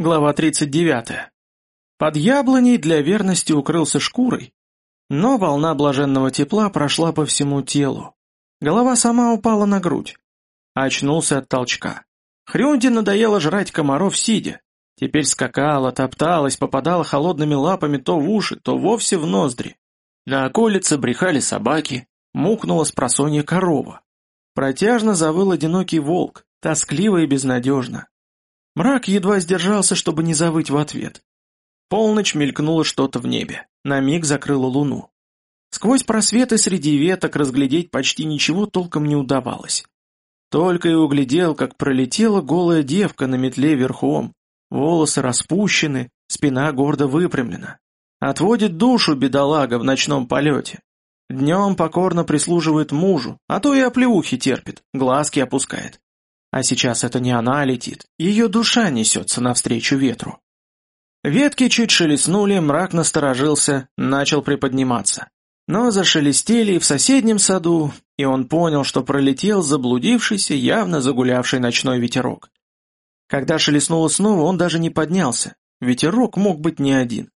Глава 39. Под яблоней для верности укрылся шкурой, но волна блаженного тепла прошла по всему телу. Голова сама упала на грудь. Очнулся от толчка. Хрюнде надоело жрать комаров сидя. Теперь скакала, топталась, попадала холодными лапами то в уши, то вовсе в ноздри. На околице брехали собаки, мукнула с просонья корова. Протяжно завыл одинокий волк, тоскливо и безнадежно. Мрак едва сдержался, чтобы не завыть в ответ. Полночь мелькнуло что-то в небе, на миг закрыла луну. Сквозь просветы среди веток разглядеть почти ничего толком не удавалось. Только и углядел, как пролетела голая девка на метле верхом, волосы распущены, спина гордо выпрямлена. Отводит душу бедолага в ночном полете. Днем покорно прислуживает мужу, а то и оплеухи терпит, глазки опускает. А сейчас это не она летит, ее душа несется навстречу ветру. Ветки чуть шелестнули, мрак насторожился, начал приподниматься. Но зашелестели в соседнем саду, и он понял, что пролетел заблудившийся, явно загулявший ночной ветерок. Когда шелестнуло снова, он даже не поднялся, ветерок мог быть не один.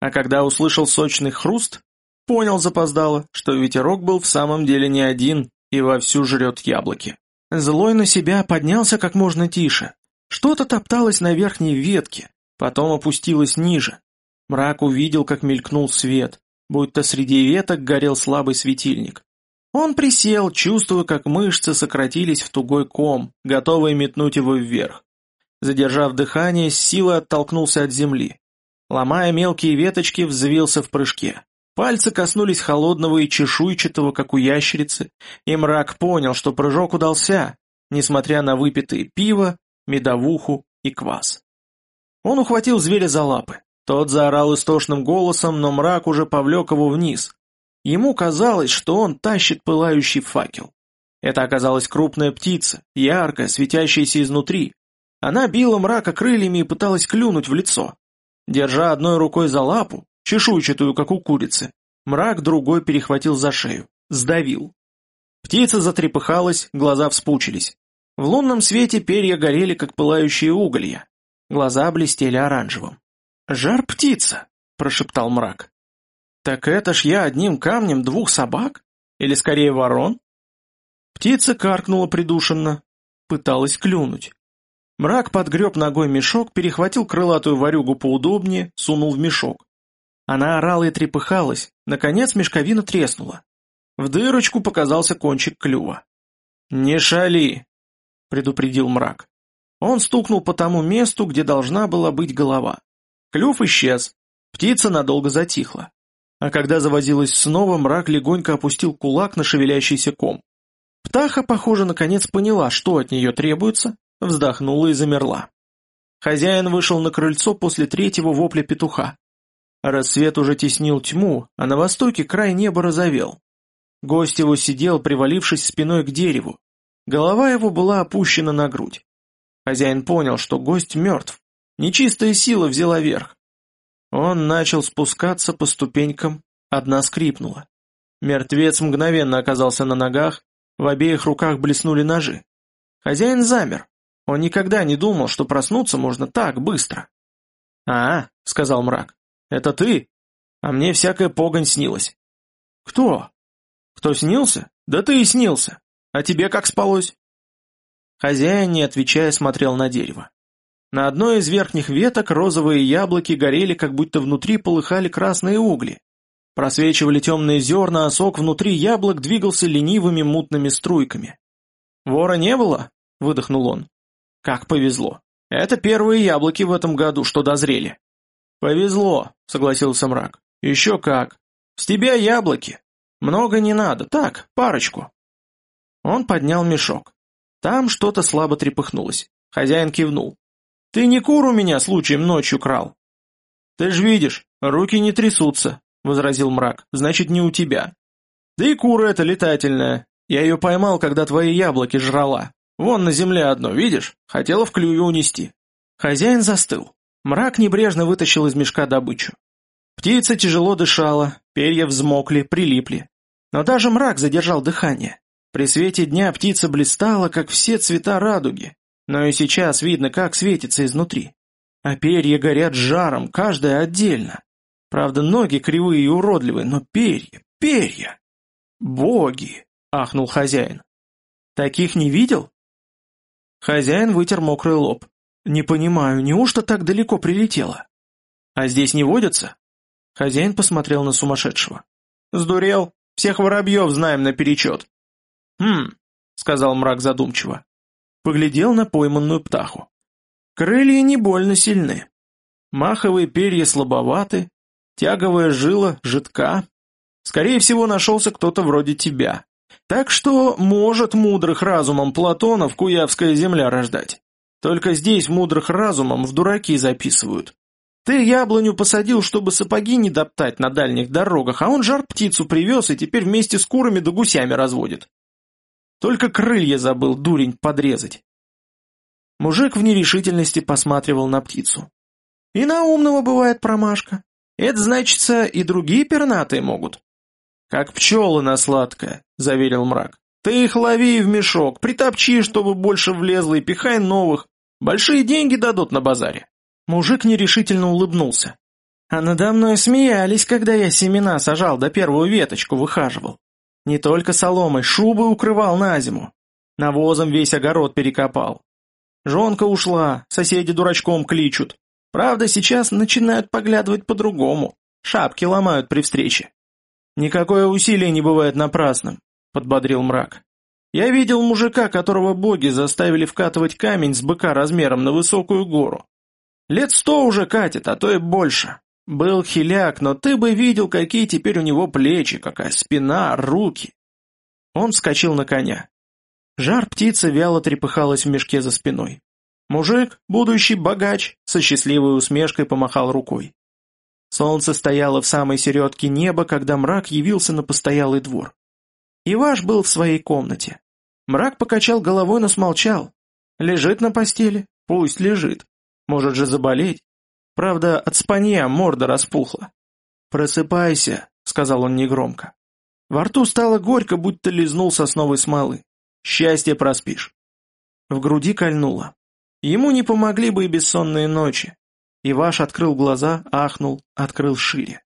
А когда услышал сочный хруст, понял запоздало, что ветерок был в самом деле не один и вовсю жрет яблоки. Злой на себя поднялся как можно тише. Что-то топталось на верхней ветке, потом опустилось ниже. Мрак увидел, как мелькнул свет, будто среди веток горел слабый светильник. Он присел, чувствуя, как мышцы сократились в тугой ком, готовые метнуть его вверх. Задержав дыхание, с силой оттолкнулся от земли. Ломая мелкие веточки, взвился в прыжке. Пальцы коснулись холодного и чешуйчатого, как у ящерицы, и мрак понял, что прыжок удался, несмотря на выпитые пиво, медовуху и квас. Он ухватил зверя за лапы. Тот заорал истошным голосом, но мрак уже повлек его вниз. Ему казалось, что он тащит пылающий факел. Это оказалась крупная птица, яркая, светящаяся изнутри. Она била мрака крыльями и пыталась клюнуть в лицо. Держа одной рукой за лапу, чешуйчатую, как у курицы. Мрак другой перехватил за шею, сдавил. Птица затрепыхалась, глаза вспучились. В лунном свете перья горели, как пылающие уголья. Глаза блестели оранжевым. «Жар птица!» — прошептал мрак. «Так это ж я одним камнем двух собак? Или скорее ворон?» Птица каркнула придушенно, пыталась клюнуть. Мрак подгреб ногой мешок, перехватил крылатую варюгу поудобнее, сунул в мешок. Она орала и трепыхалась, наконец мешковина треснула. В дырочку показался кончик клюва. «Не шали!» — предупредил мрак. Он стукнул по тому месту, где должна была быть голова. Клюв исчез, птица надолго затихла. А когда завозилась снова, мрак легонько опустил кулак на шевелящийся ком. Птаха, похоже, наконец поняла, что от нее требуется, вздохнула и замерла. Хозяин вышел на крыльцо после третьего вопля петуха. Рассвет уже теснил тьму, а на востоке край неба разовел. Гость его сидел, привалившись спиной к дереву. Голова его была опущена на грудь. Хозяин понял, что гость мертв. Нечистая сила взяла верх. Он начал спускаться по ступенькам, одна скрипнула. Мертвец мгновенно оказался на ногах, в обеих руках блеснули ножи. Хозяин замер. Он никогда не думал, что проснуться можно так быстро. «А, — сказал мрак, «Это ты? А мне всякая погонь снилась». «Кто?» «Кто снился? Да ты и снился. А тебе как спалось?» Хозяин, не отвечая, смотрел на дерево. На одной из верхних веток розовые яблоки горели, как будто внутри полыхали красные угли. Просвечивали темные зерна, а сок внутри яблок двигался ленивыми мутными струйками. «Вора не было?» — выдохнул он. «Как повезло. Это первые яблоки в этом году, что дозрели». «Повезло», — согласился мрак. «Еще как. С тебя яблоки. Много не надо, так, парочку». Он поднял мешок. Там что-то слабо трепыхнулось. Хозяин кивнул. «Ты не кур у меня случаем ночью крал?» «Ты ж видишь, руки не трясутся», — возразил мрак. «Значит, не у тебя». «Да и кура эта летательная. Я ее поймал, когда твои яблоки жрала. Вон на земле одно, видишь? Хотела в клюве унести». Хозяин застыл. Мрак небрежно вытащил из мешка добычу. Птица тяжело дышала, перья взмокли, прилипли. Но даже мрак задержал дыхание. При свете дня птица блистала, как все цвета радуги, но и сейчас видно, как светится изнутри. А перья горят жаром, каждая отдельно. Правда, ноги кривые и уродливые, но перья, перья! Боги! — ахнул хозяин. Таких не видел? Хозяин вытер мокрый лоб. Не понимаю, неужто так далеко прилетело? А здесь не водятся? Хозяин посмотрел на сумасшедшего. Сдурел? Всех воробьев знаем наперечет. Хм, сказал мрак задумчиво. Поглядел на пойманную птаху. Крылья не больно сильны. Маховые перья слабоваты, тяговая жила жидка. Скорее всего, нашелся кто-то вроде тебя. Так что может мудрых разумом Платона в Куявская земля рождать. Только здесь мудрых разумом в дураки записывают. Ты яблоню посадил, чтобы сапоги не доптать на дальних дорогах, а он жар-птицу привез и теперь вместе с курами да гусями разводит. Только крылья забыл, дурень, подрезать. Мужик в нерешительности посматривал на птицу. И на умного бывает промашка. Это, значится, и другие пернатые могут. «Как пчелы на сладкое», — заверил мрак. «Ты их лови в мешок, притопчи, чтобы больше влезло, и пихай новых. Большие деньги дадут на базаре». Мужик нерешительно улыбнулся. «А надо мной смеялись, когда я семена сажал, да первую веточку выхаживал. Не только соломой, шубы укрывал на зиму. Навозом весь огород перекопал. Жонка ушла, соседи дурачком кличут. Правда, сейчас начинают поглядывать по-другому. Шапки ломают при встрече. «Никакое усилие не бывает напрасным», — подбодрил мрак. «Я видел мужика, которого боги заставили вкатывать камень с быка размером на высокую гору. Лет сто уже катит, а то и больше. Был хиляк, но ты бы видел, какие теперь у него плечи, какая спина, руки». Он вскочил на коня. Жар птица вяло трепыхалась в мешке за спиной. Мужик, будущий богач, со счастливой усмешкой помахал рукой. Солнце стояло в самой середке неба, когда мрак явился на постоялый двор. Иваш был в своей комнате. Мрак покачал головой, но смолчал. Лежит на постели? Пусть лежит. Может же заболеть. Правда, от спанья морда распухла. «Просыпайся», — сказал он негромко. Во рту стало горько, будто лизнул сосновой смолы. «Счастье проспишь». В груди кольнуло. Ему не помогли бы и бессонные ночи. Иваш открыл глаза, ахнул, открыл шире.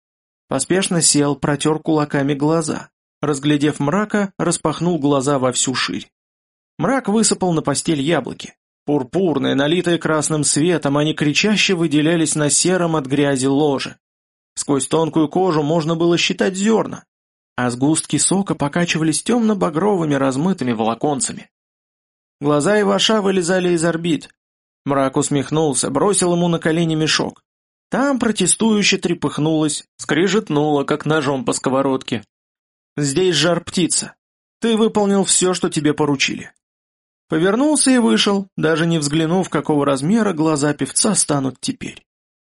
Поспешно сел, протер кулаками глаза. Разглядев мрака, распахнул глаза во всю ширь. Мрак высыпал на постель яблоки. Пурпурные, налитые красным светом, они кричаще выделялись на сером от грязи ложе. Сквозь тонкую кожу можно было считать зерна, а сгустки сока покачивались темно-багровыми размытыми волоконцами. Глаза Иваша вылезали из орбит, Мрак усмехнулся, бросил ему на колени мешок. Там протестующе трепыхнулась, скрежетнула, как ножом по сковородке. «Здесь жар птица. Ты выполнил все, что тебе поручили». Повернулся и вышел, даже не взглянув, какого размера глаза певца станут теперь.